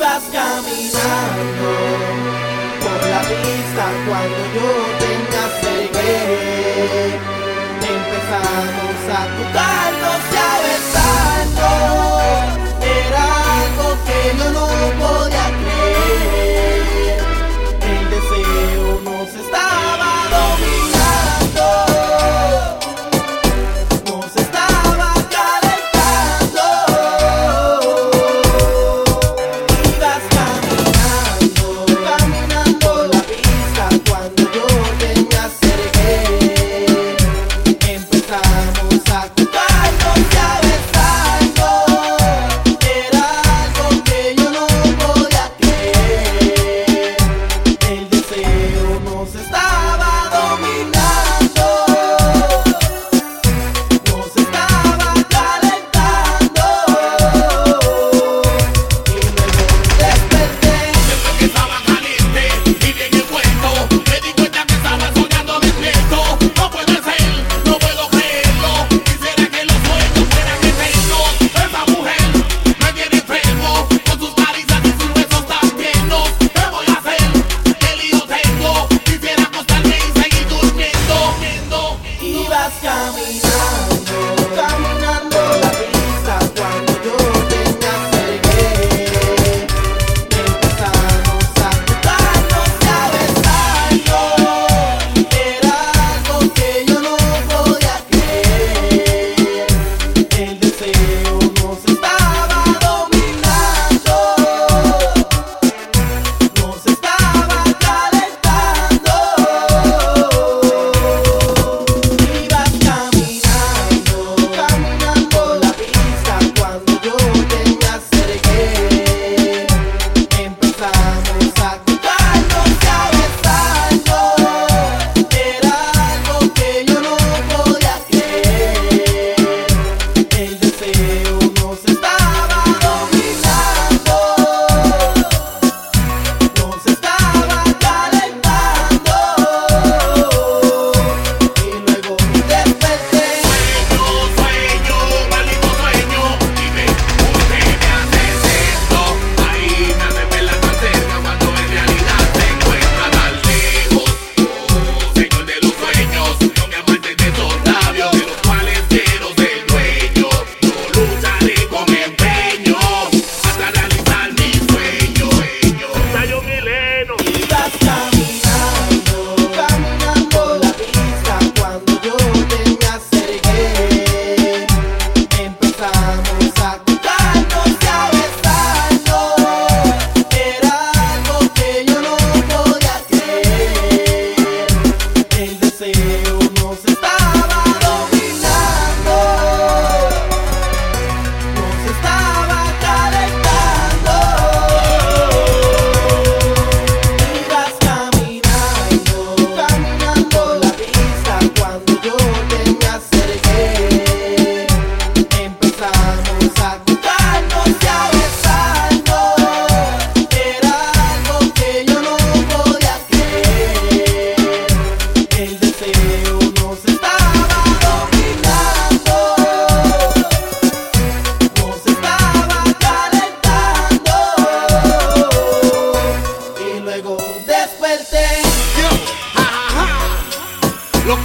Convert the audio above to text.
ibas caminando por la pista cuando yo te acerqué. Empezamos a tocarnos y a luego desperté. Yo, ja, ja, ja. Lo